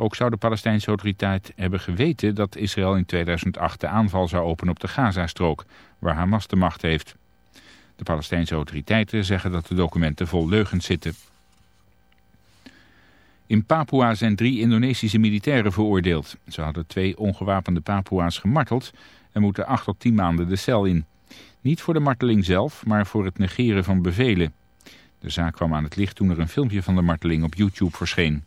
Ook zou de Palestijnse autoriteit hebben geweten dat Israël in 2008 de aanval zou openen op de Gazastrook, waar Hamas de macht heeft. De Palestijnse autoriteiten zeggen dat de documenten vol leugens zitten. In Papua zijn drie Indonesische militairen veroordeeld. Ze hadden twee ongewapende Papua's gemarteld en moeten acht tot tien maanden de cel in. Niet voor de marteling zelf, maar voor het negeren van bevelen. De zaak kwam aan het licht toen er een filmpje van de marteling op YouTube verscheen.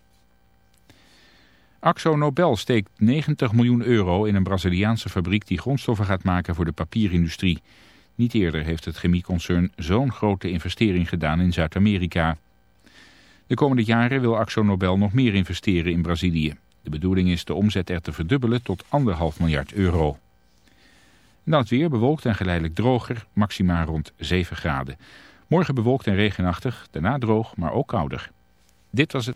Axo Nobel steekt 90 miljoen euro in een Braziliaanse fabriek die grondstoffen gaat maken voor de papierindustrie. Niet eerder heeft het chemieconcern zo'n grote investering gedaan in Zuid-Amerika. De komende jaren wil Axo Nobel nog meer investeren in Brazilië. De bedoeling is de omzet er te verdubbelen tot 1,5 miljard euro. Het weer bewolkt en geleidelijk droger, maximaal rond 7 graden. Morgen bewolkt en regenachtig, daarna droog, maar ook kouder. Dit was het.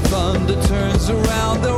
The thunder turns around, they'll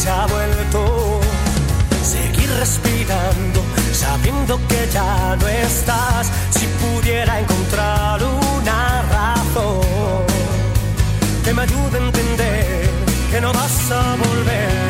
se ha vuelto. Seguir respirando, sabiendo que ya no estás. Si pudiera encontrar una razón que me ayude a entender que no vas a volver.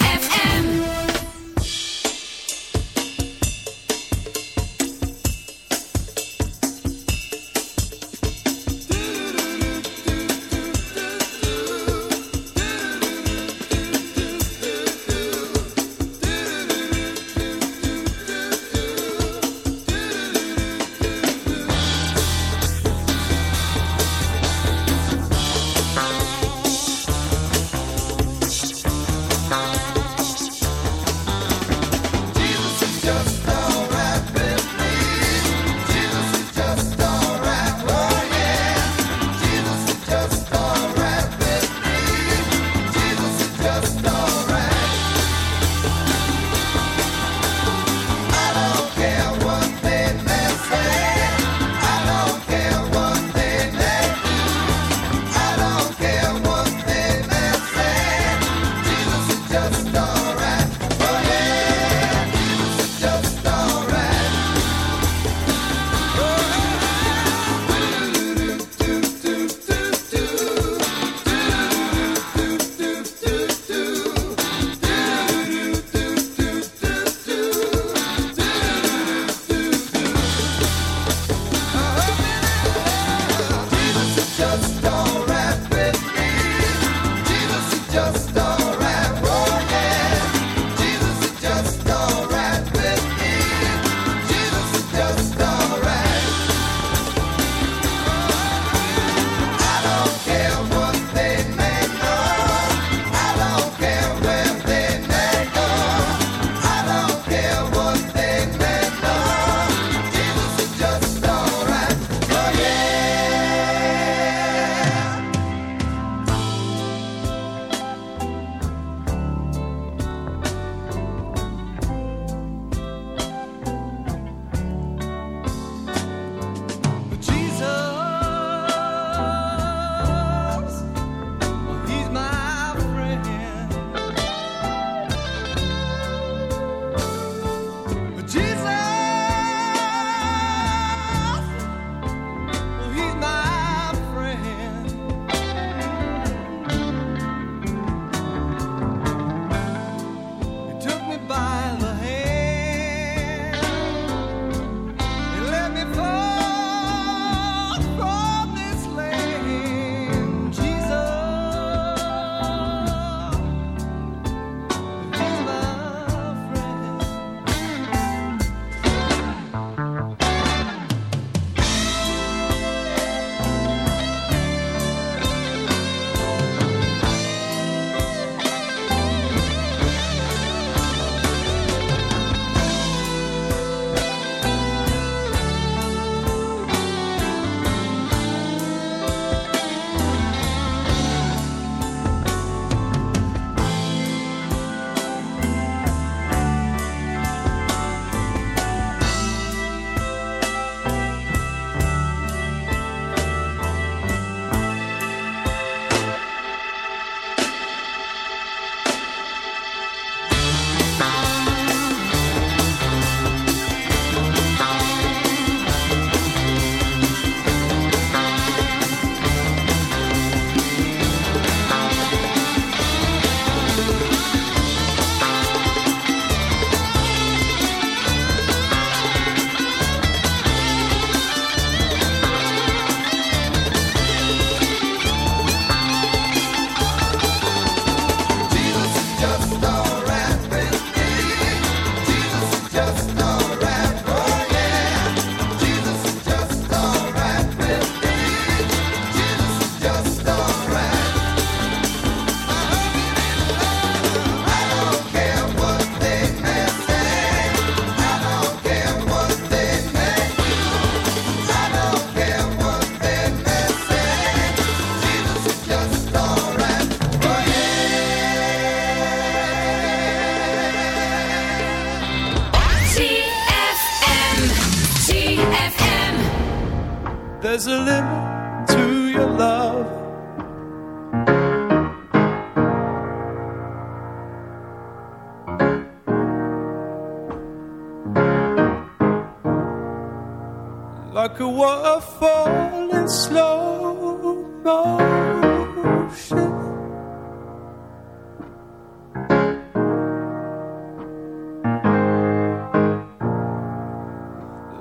Waterfall in slow motion.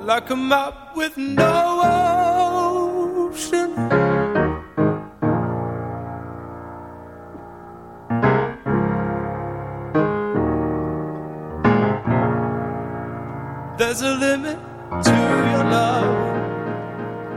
Like a map with no ocean. There's a limit to your love,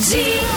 ZFM.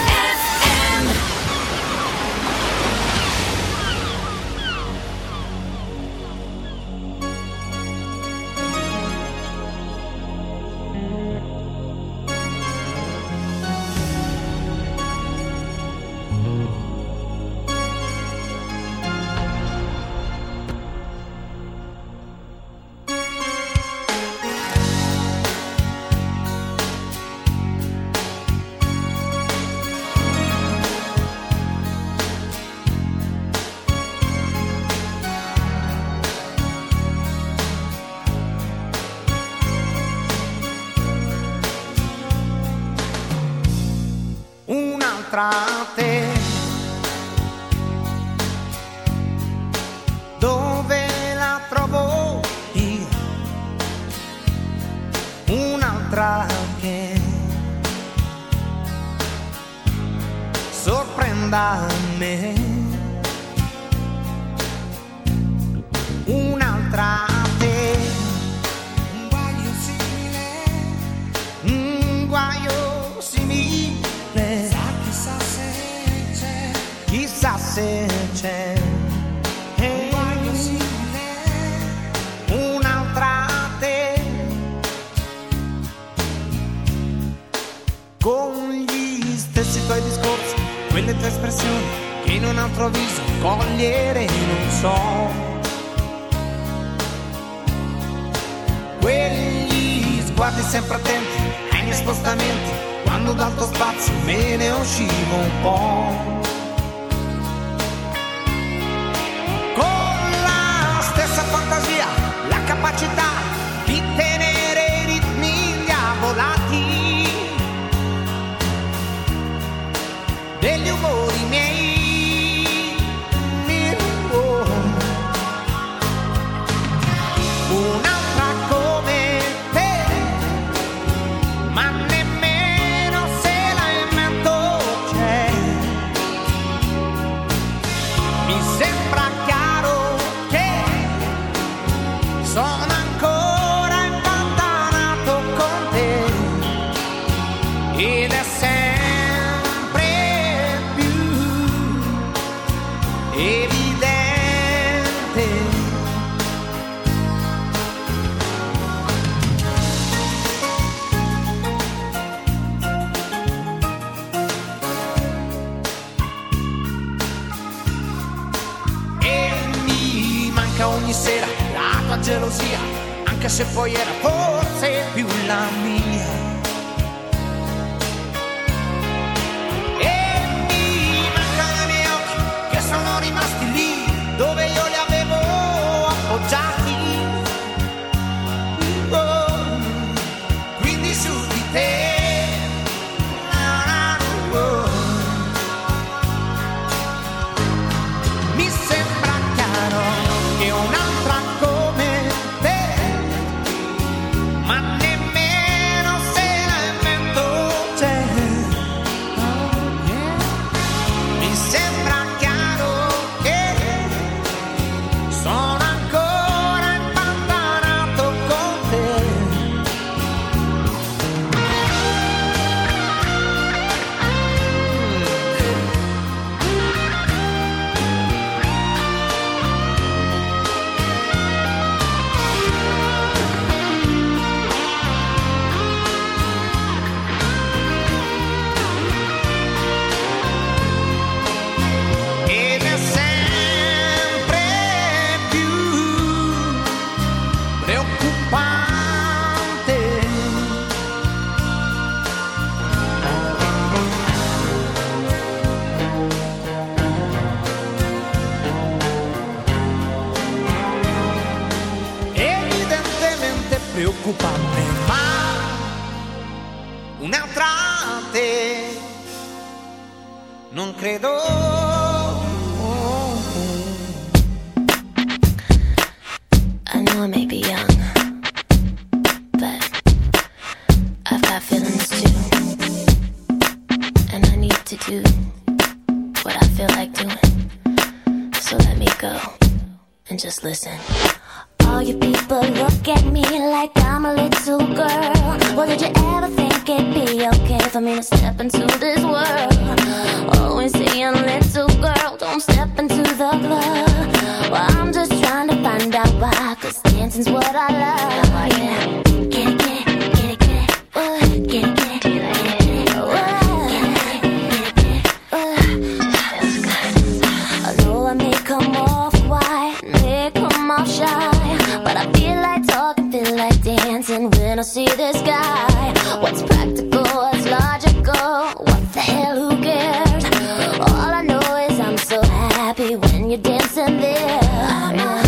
When you're dancing there.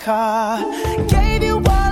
car. Gave you what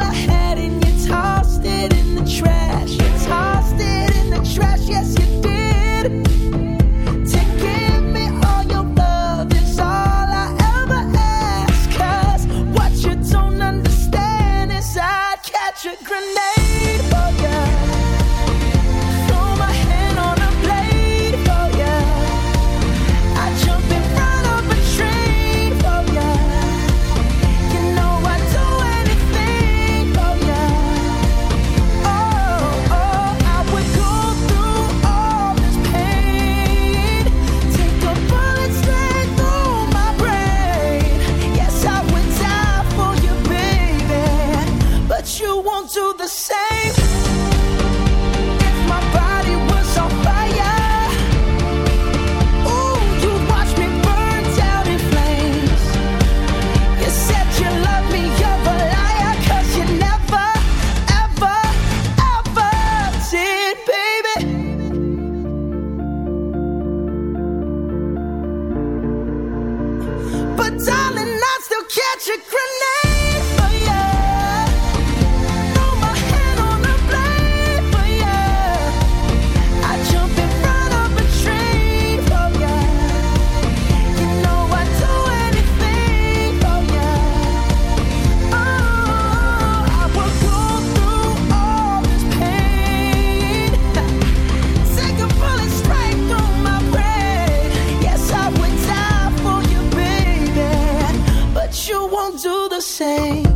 say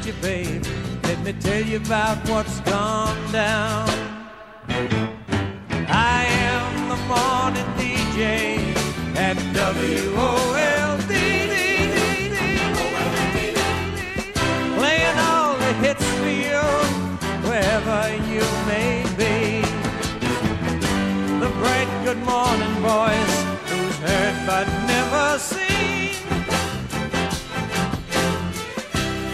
left you, babe. Let me tell you about what's gone down. I am the morning DJ at WOLD. Playing all the hits for you wherever you may be. The bright good morning voice who's heard but never seen.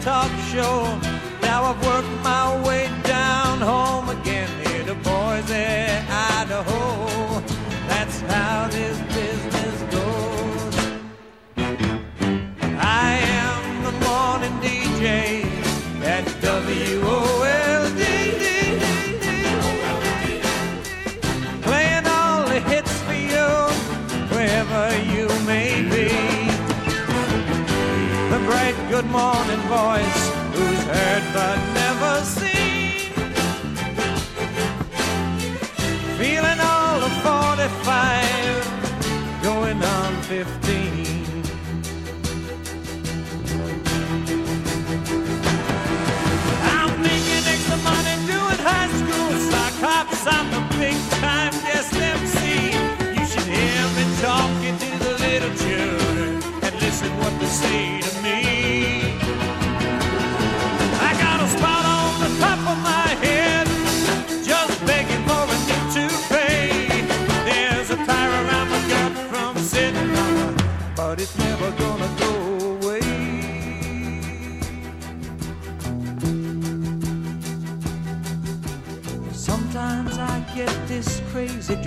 talk show. Now I've worked my way down home again here to Boise, Idaho. That's how this business goes. I am the morning DJ good morning voice who's heard but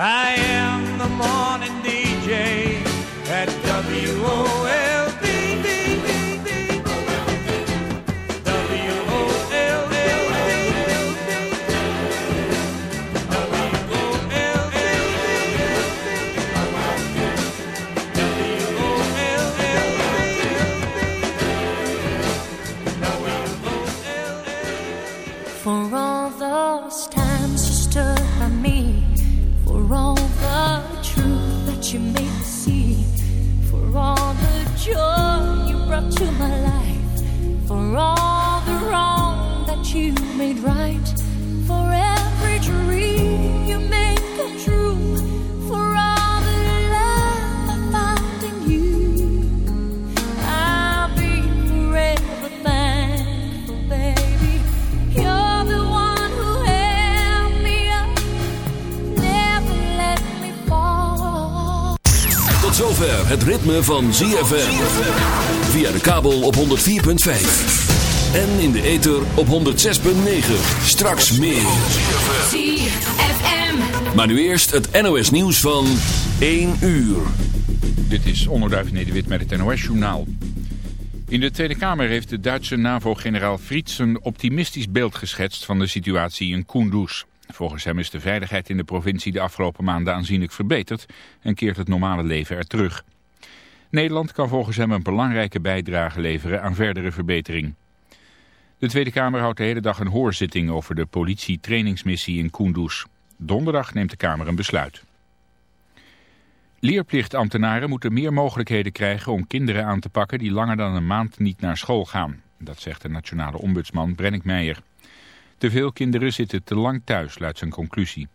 I am the morning for all the wrong that you made right, for zover het ritme van ZFM. Via de kabel op 104.5. En in de ether op 106.9. Straks meer. ZFM. Maar nu eerst het NOS nieuws van 1 uur. Dit is Onderduif Nederwit met het NOS-journaal. In de Tweede Kamer heeft de Duitse NAVO-generaal Frieds een optimistisch beeld geschetst van de situatie in Kunduz. Volgens hem is de veiligheid in de provincie de afgelopen maanden aanzienlijk verbeterd en keert het normale leven er terug. Nederland kan volgens hem een belangrijke bijdrage leveren aan verdere verbetering. De Tweede Kamer houdt de hele dag een hoorzitting over de politie-trainingsmissie in Kunduz. Donderdag neemt de Kamer een besluit. Leerplichtambtenaren moeten meer mogelijkheden krijgen om kinderen aan te pakken die langer dan een maand niet naar school gaan. Dat zegt de nationale ombudsman Brennick Meijer. Te veel kinderen zitten te lang thuis, luidt zijn conclusie.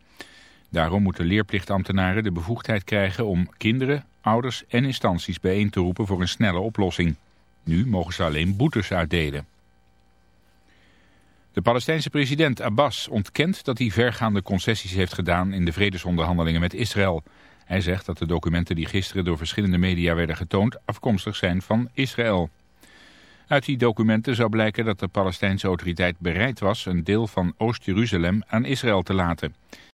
Daarom moeten leerplichtambtenaren de bevoegdheid krijgen om kinderen, ouders en instanties bijeen te roepen voor een snelle oplossing. Nu mogen ze alleen boetes uitdelen. De Palestijnse president Abbas ontkent dat hij vergaande concessies heeft gedaan in de vredesonderhandelingen met Israël. Hij zegt dat de documenten die gisteren door verschillende media werden getoond afkomstig zijn van Israël. Uit die documenten zou blijken dat de Palestijnse autoriteit bereid was een deel van Oost-Jeruzalem aan Israël te laten.